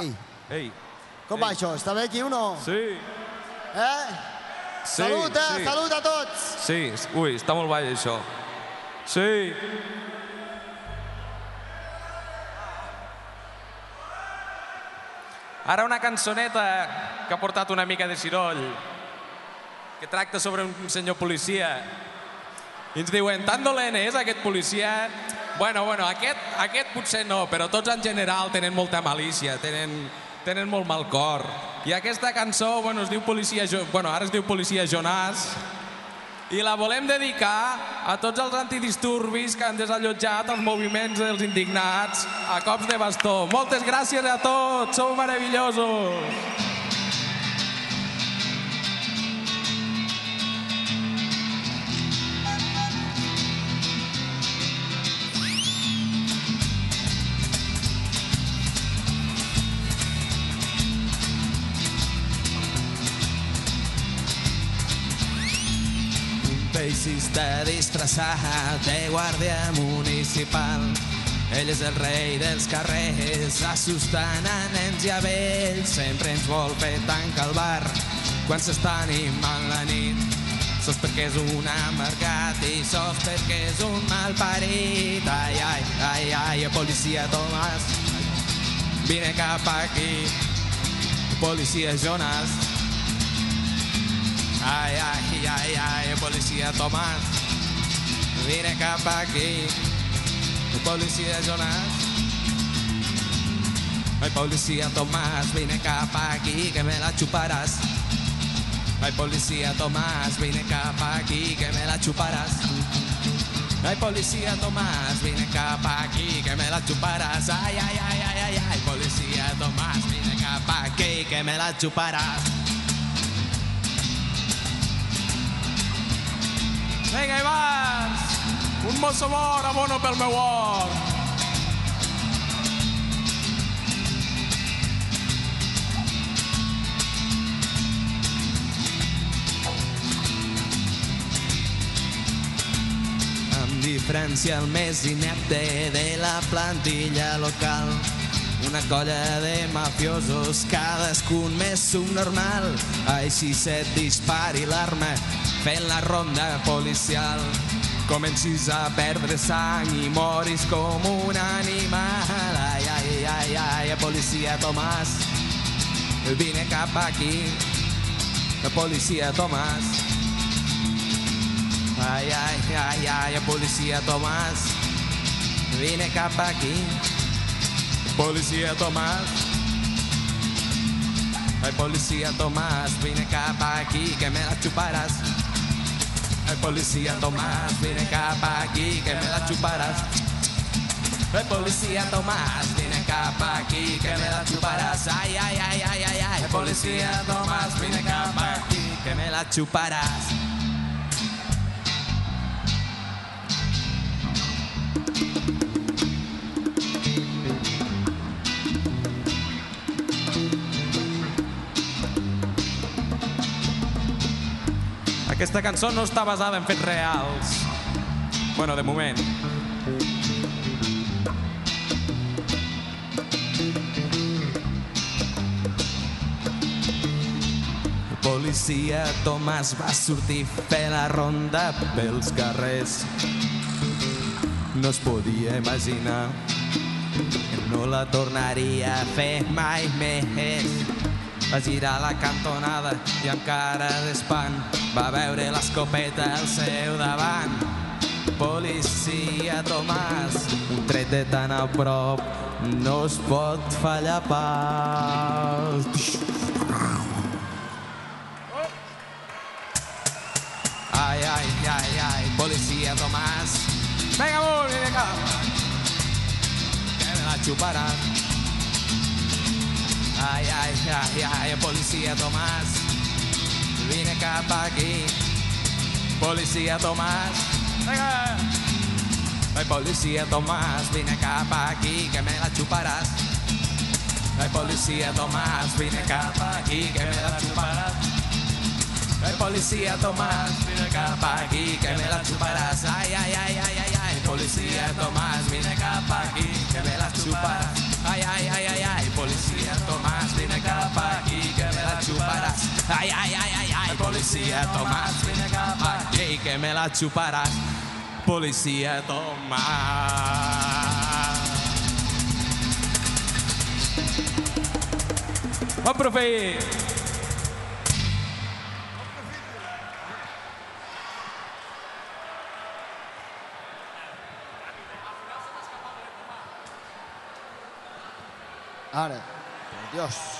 Ei, Ei, com va això? Està bé aquí o no? sí, Eh? sí, salut, eh? sí. Salut a tots! Sí, ui, està molt baix això. Sí. Ara una cançoneta que ha portat una mica de ciroll, que tracta sobre un senyor policia. I ens diuen, tan dolent és aquest policia? Bueno, bueno, aquest, aquest potser no, però tots en general tenen molta malícia, tenen, tenen molt mal cor. I aquesta cançó, bueno, es diu Policia, jo... bueno, ara es diu Policia Jonàs, i la volem dedicar a tots els antidisturbis que han desallotjat els moviments dels indignats a cops de bastó. Moltes gràcies a tots, sou meravellosos! Un peixista disfressat de guàrdia municipal. Ell és el rei dels carrers, assustant a nens i a vells. Sempre ens vol fer tancar el bar quan s'està animant la nit. Sos perquè és un amargat i sos perquè és un malparit. Ai, ai, ai, ai, policia Tomàs, vine cap aquí. Policia Jonas, ai, ai, ai, policia Tomàs, vine cap aquí. Policia Jonas. Ai, policia Tomàs, vine cap aquí, que me la chuparàs. Ai, policia Tomàs, vine cap aquí, que me la chuparàs. Ai, policia Tomàs, vine cap aquí, que me la chuparàs. Ai, ai, ai, ai, ai, ai, policia Tomàs, vine cap aquí, que me la chuparàs. Vinga, Ivans! Un mosso mort, abono pel meu or! amb diferència el més inepte de la plantilla local. Una colla de mafiosos, cadascun més subnormal. Així se't dispari l'arma, fent la ronda policial. Comencis a perdre sang i moris com un animal. Ai, ai, ai, ai, policia Tomàs, vine cap aquí. Policia Tomàs, Ai, ai, ai, ai, policia Tomàs, vine cap aquí. Policia Tomàs. Ai, policia Tomàs, vine cap aquí, que me la chuparàs. Ai, policia Tomàs, vine cap aquí, que me la chuparàs. Ai, policia Tomàs, vine cap aquí, que me la chuparàs. Ai, ai, ai, ai, ai, ai, policia Tomàs, vine cap aquí, que me la chuparàs. Aquesta cançó no està basada en fets reals. Bueno, de moment. Policia Tomàs va sortir fer la ronda pels carrers. No es podia imaginar que no la tornaria a fer mai més. Va girar la cantonada i amb cara d'espant va veure l'escopeta al seu davant. Policia Tomàs, un tret de tan a prop no es pot fallar pas. Ai, ai, ai, ai, policia Tomàs. Amunt, vine cap. Que me la chuparà. Ai, ai, ai, ai, policia Tomàs. Vine cap aquí. Policia Tomàs. Venga. Ai, policia Tomàs, vine cap aquí, que me la chuparàs. Ai, policia Tomàs, vine cap aquí, que me la chuparàs. Ay, policía Tomás, vine cap aquí, que me la chuparás. Ay, ay, ay, ay, ay, ay, policía Tomás, vine cap aquí, que me la chuparás. Ay, ay, ay, ay, ay, policía Tomás. Ai, ai, ai, ai, ai, policia Tomàs, vine cap aquí que me la xuparàs. Policia Tomàs. Bon profit! Ara, por Dios.